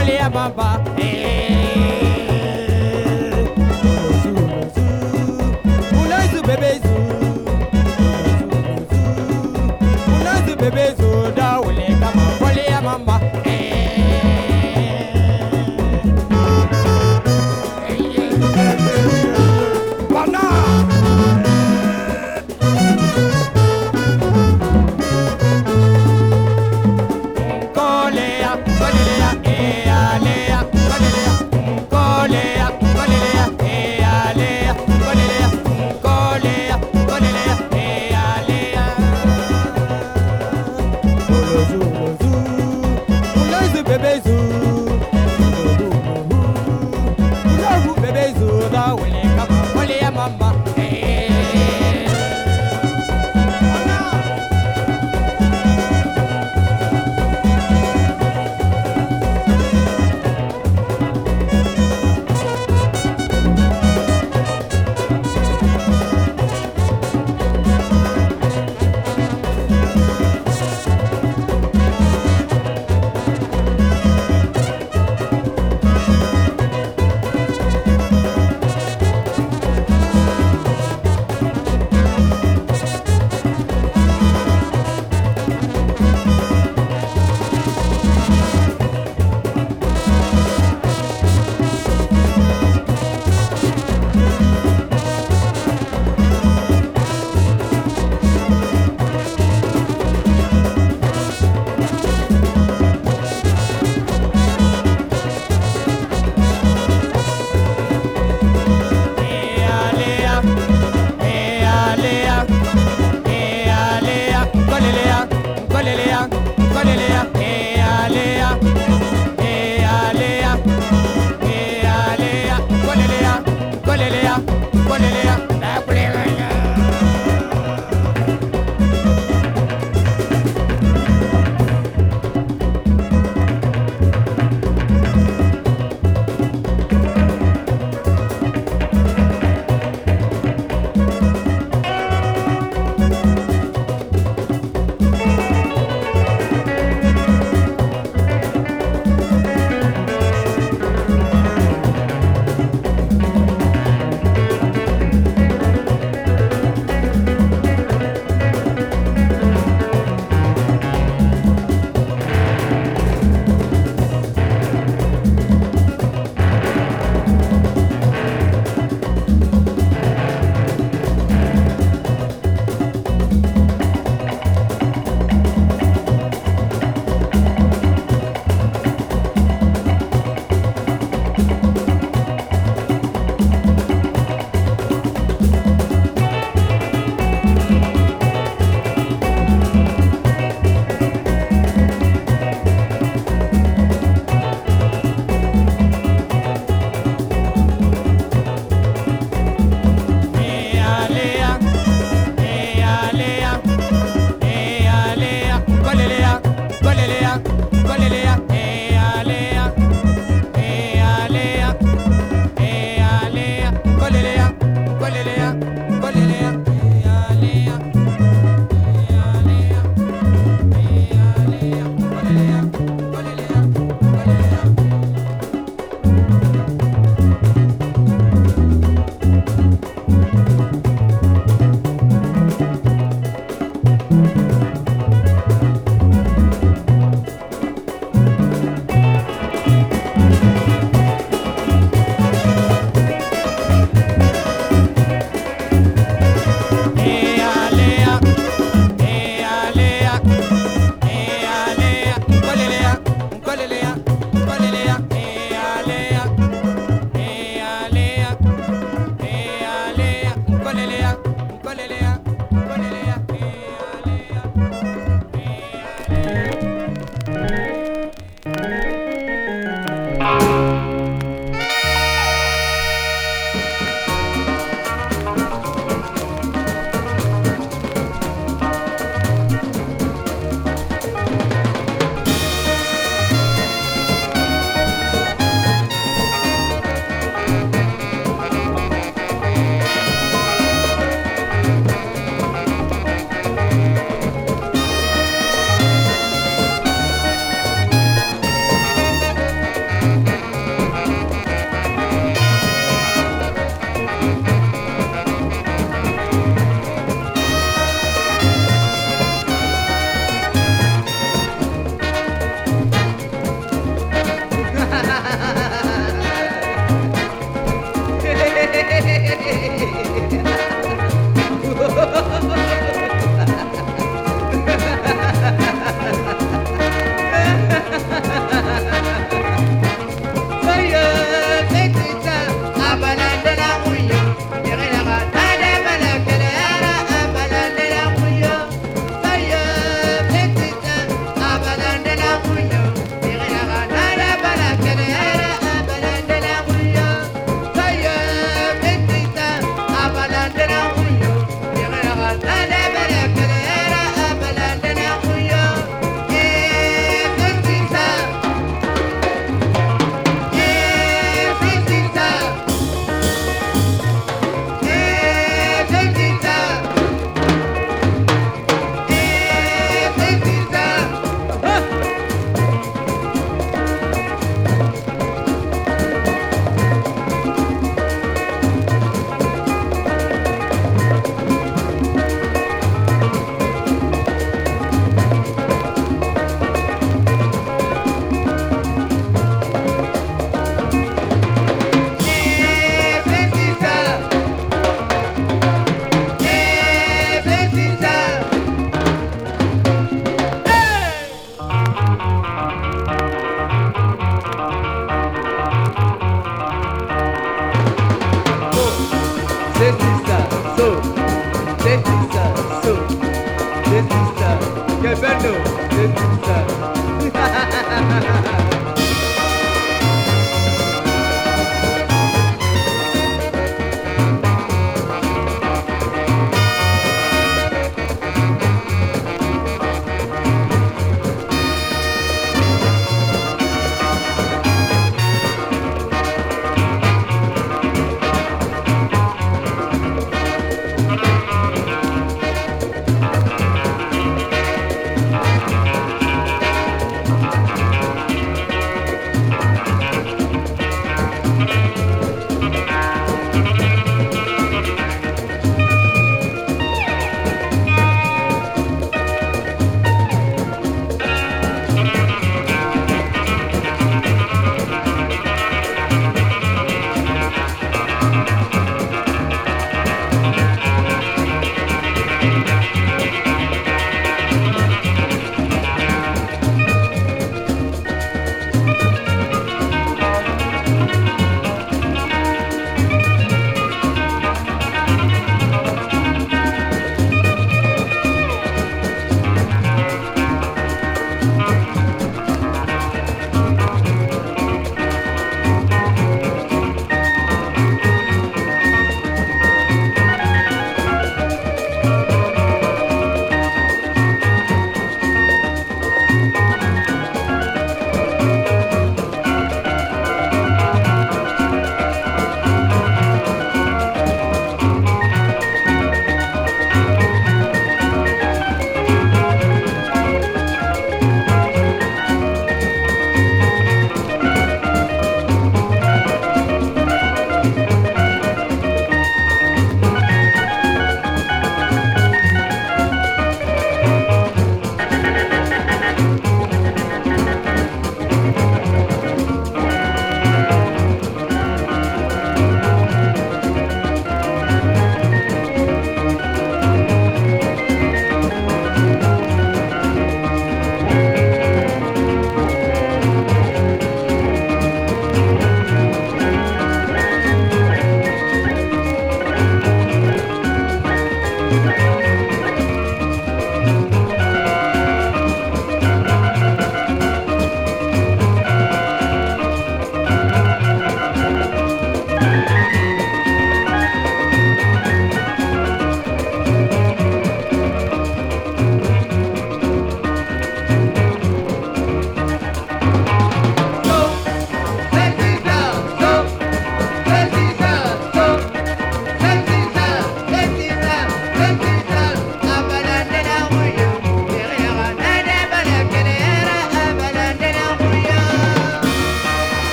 colher a babá. É.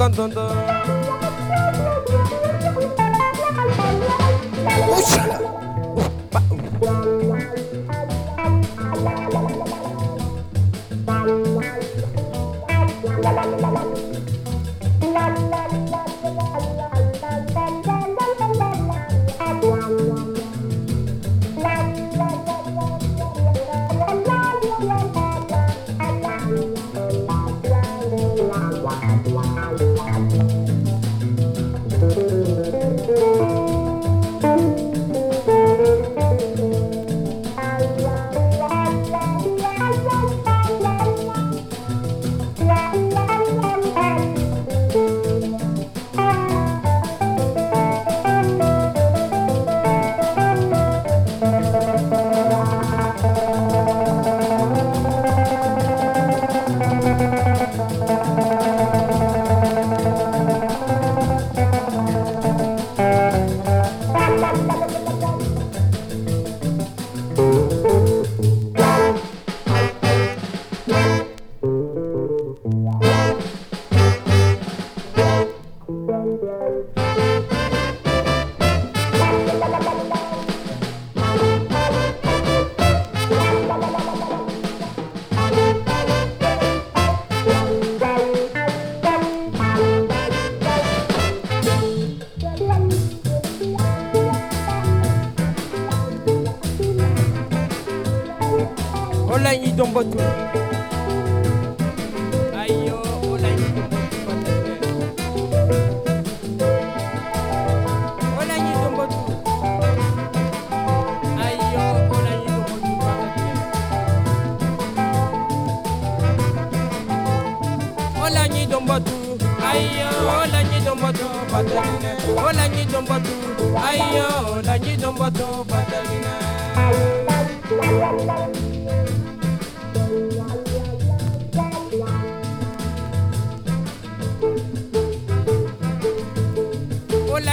motan kantondo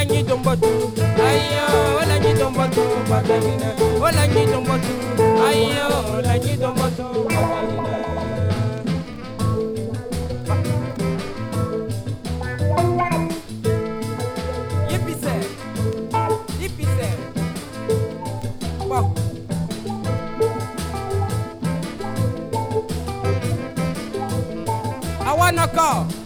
nyi dombatu, ayo, ola nyi dombatu, batagina. Ola nyi dombatu, ayo, ola nyi dombatu. Wow. I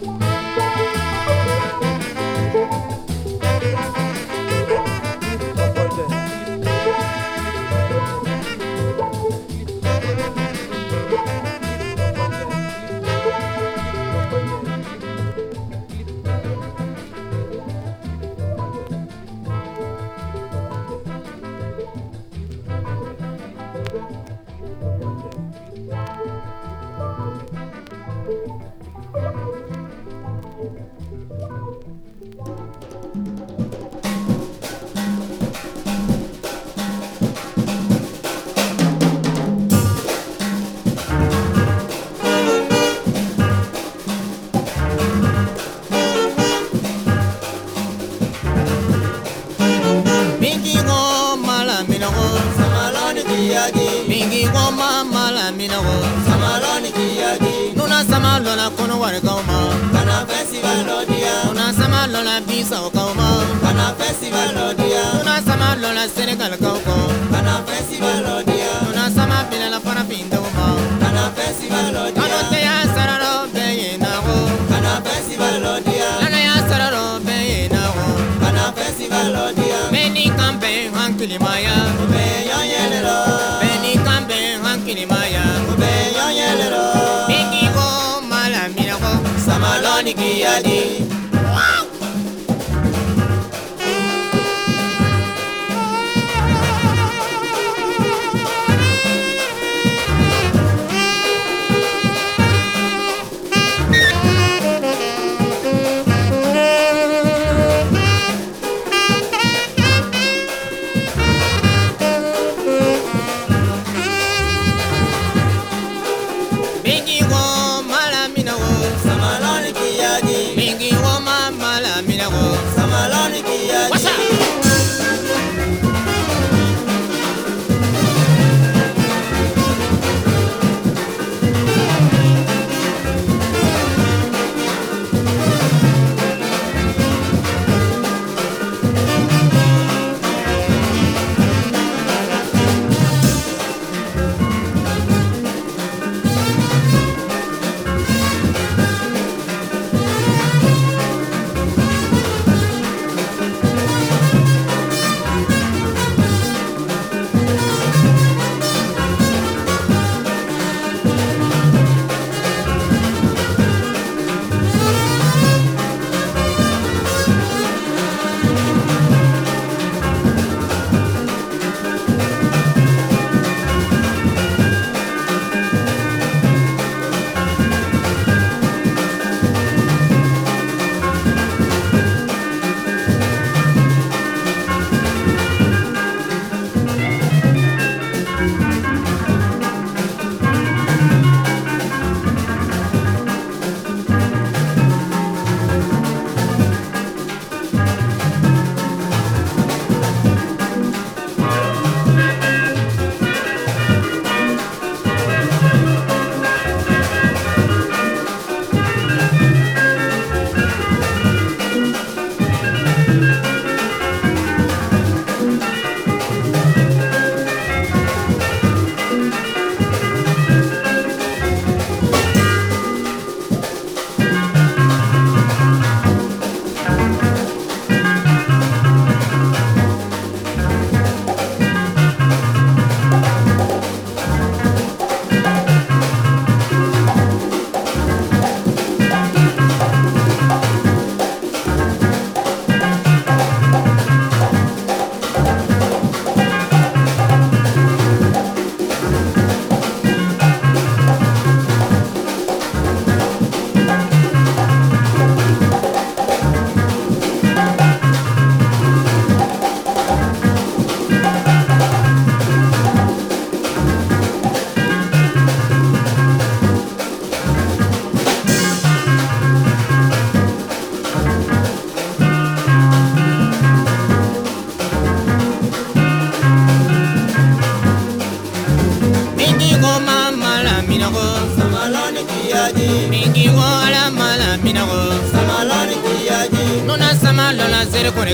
kiyaji Bingi go ma mala minago samaloni kiyaji Nuna samalona kono wari kauma. Kana festival odia. Nuna samalona bisa kauma. Kana festival odia. Nuna samalona Senegal kauko kana festival odia. Nuna sama bila la para pindoma kana festival odia. Kano te ya sararo beye nago kana festival odia. Lana ya sararo beye nago kana festival odia. Beni kampe hankili big yadi.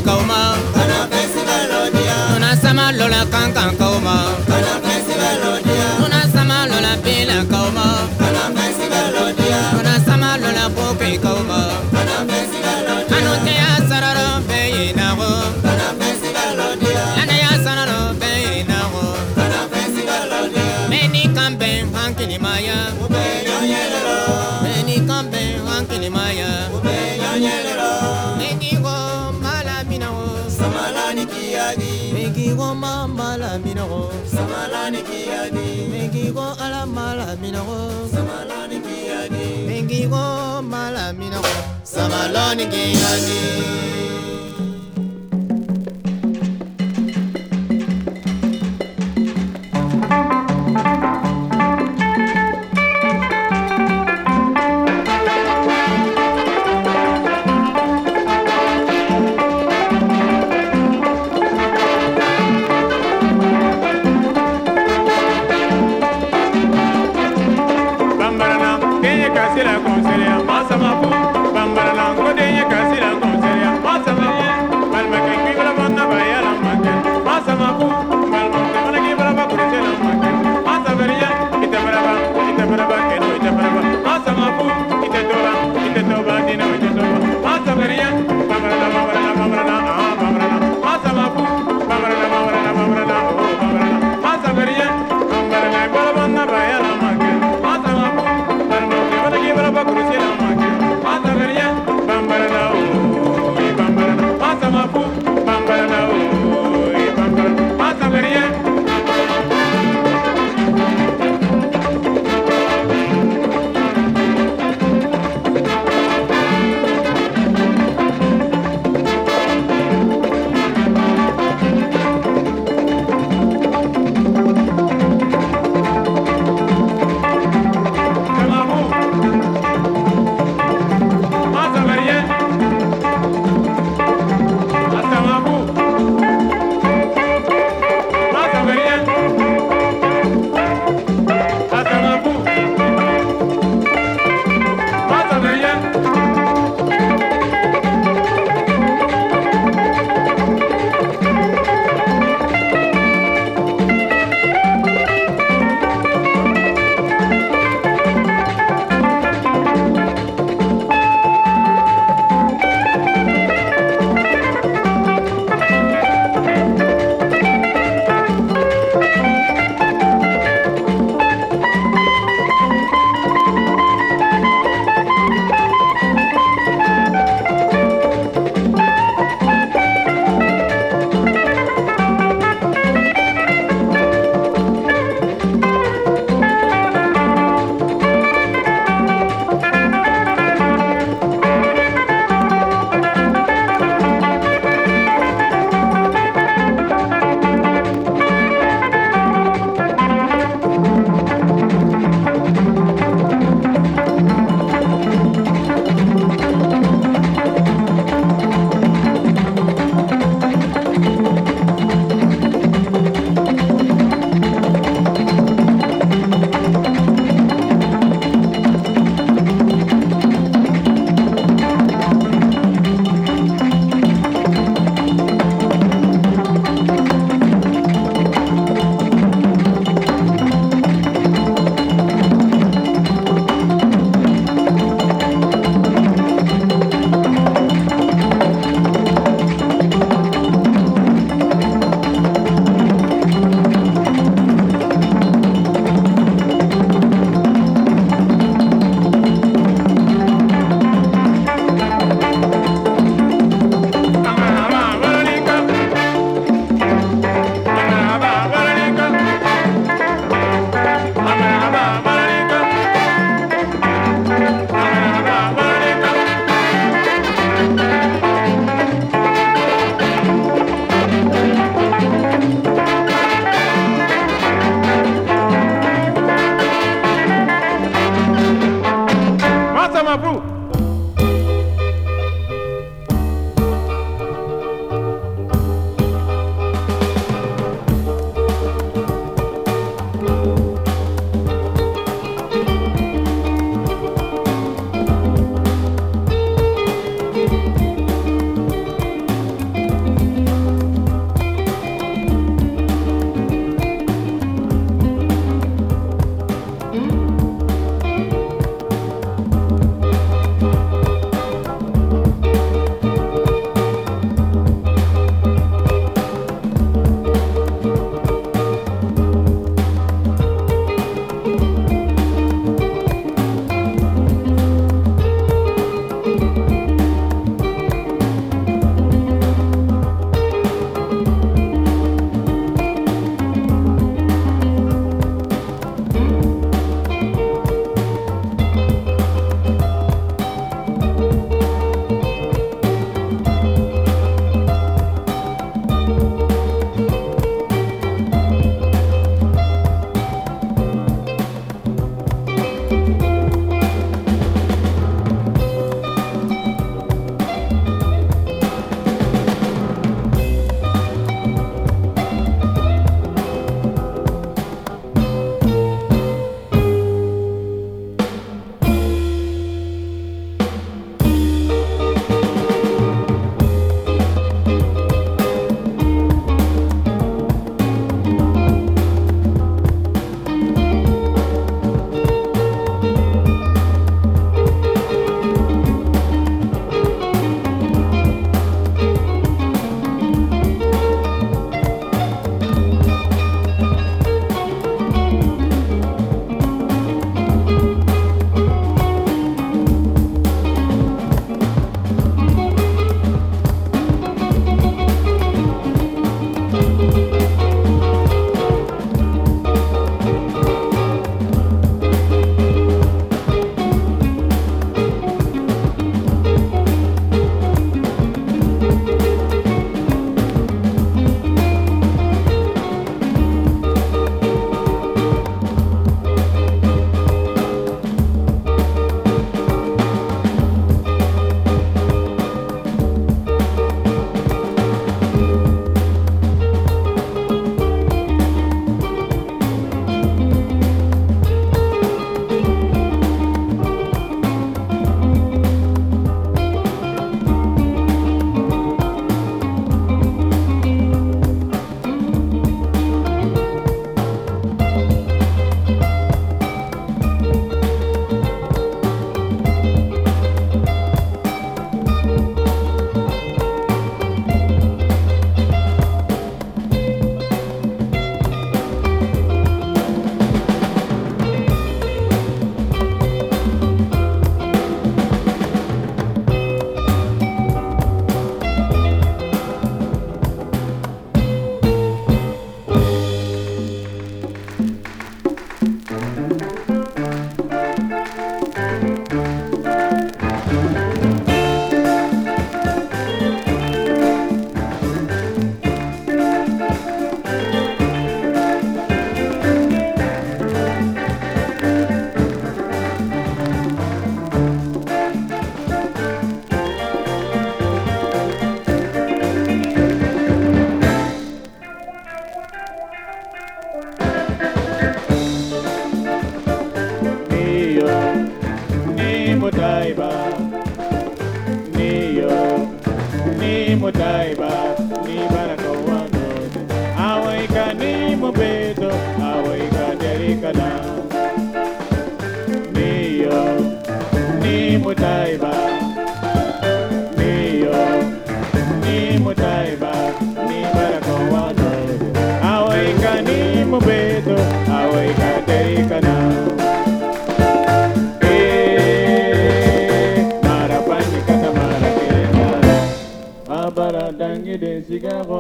kauma. Kana pesi kalonia. Kuna sama lola kan kan kauma. lọ́ni gíyan ni. Bambarana, kenya kasila.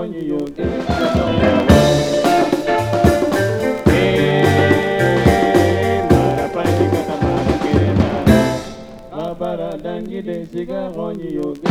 kwenye yonke Bara dangi de siga gonyi yoga.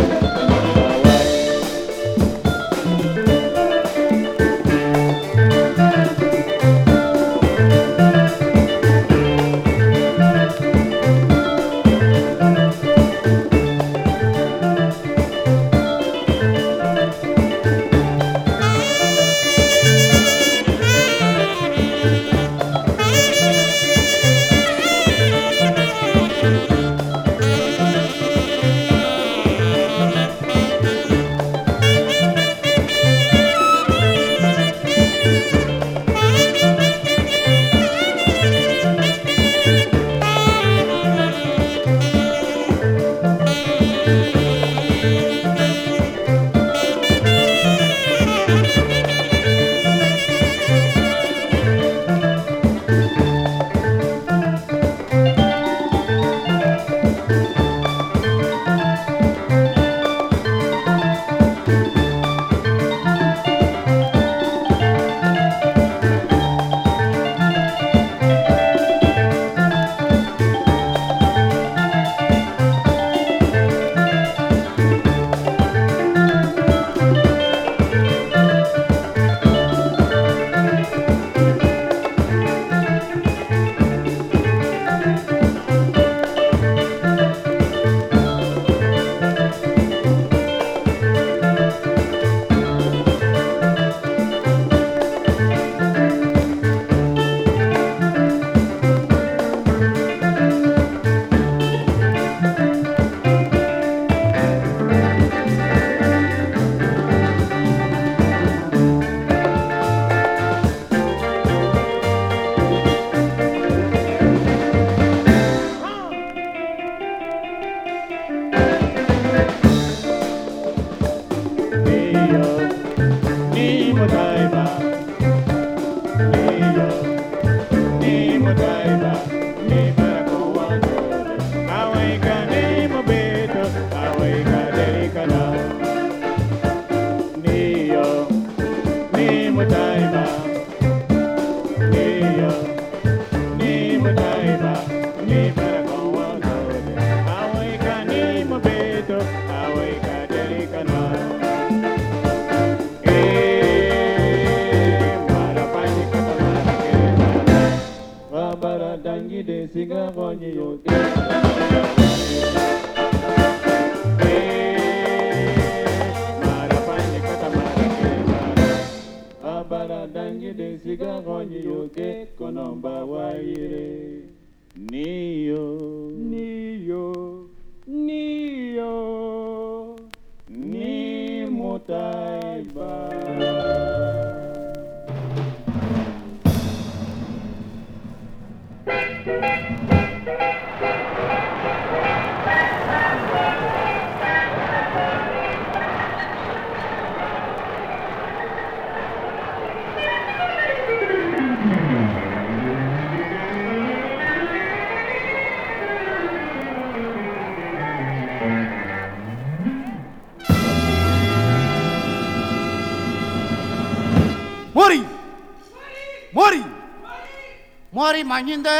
Manyinde!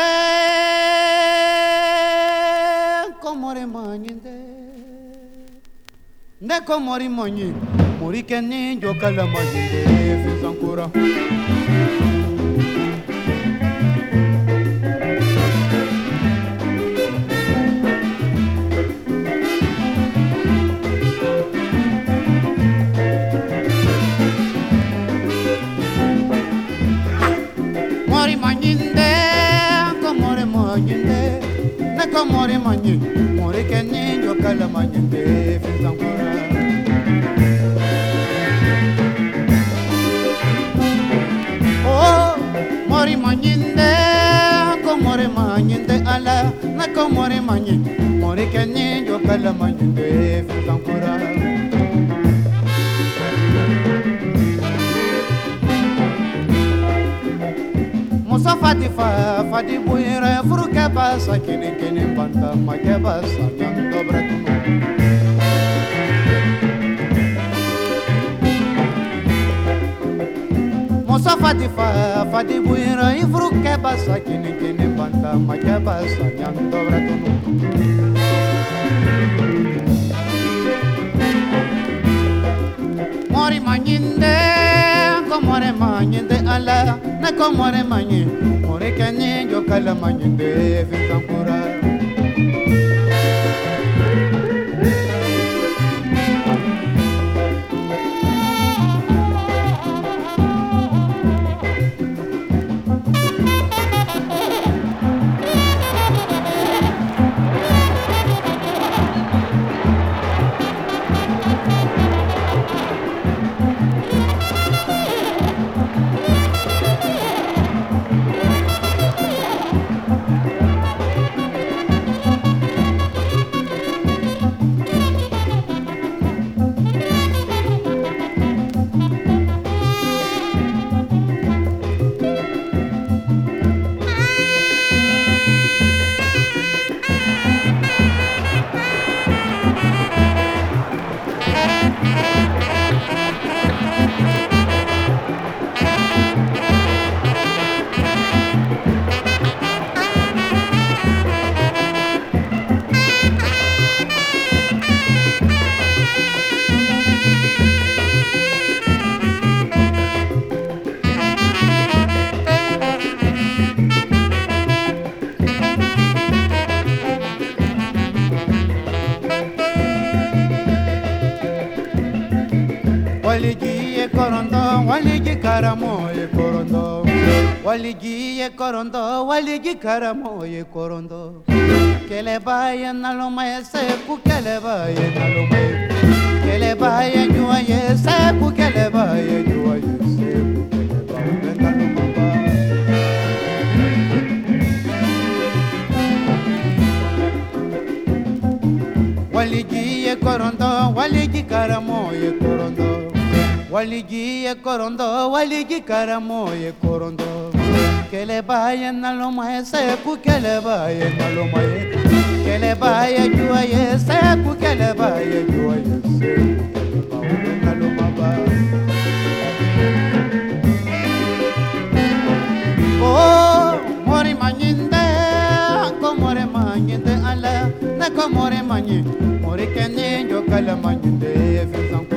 Komore manyinde! Ne komori manyi, mori keni jokala manyinde fisankura. Ne komori manyi, mori jokala manyinde fisankura. Oh, mori manyinde, komore manyinde ala, ne komori manyi, mori keni jokala manyinde fisankura. muso fati fa fati buire furu ke basa kini kini panta ma ke basa nyam dobre tumu Musa fati fa fati buire furu ke basa kini kini panta ma ke basa nyam dobre tumu Mori manginde. More manyinde ala na ko more manyi more kenye jo kala manyinde fitankura waliji karamoye korondo. Waligiye korondo waligi karamoye korondo. Kelebaye nalomaye seku kelebaye nalomaye kelebaye nyuaye seku. Kelebaye seco, seku kelebaye nalomaba waligiye korondo waligi karamoye corondó. Waliji karamo ye korondo waliji ye korondo waliji karamo ye korondo kele baye naloma ye seku kele baye naloma ye kele baye jua ye seku kele baye jua ye seku kele baye naloma ba Oh, mori manyinde, ko more manyinde ala, ne ko more manyi, jo kala manyinde,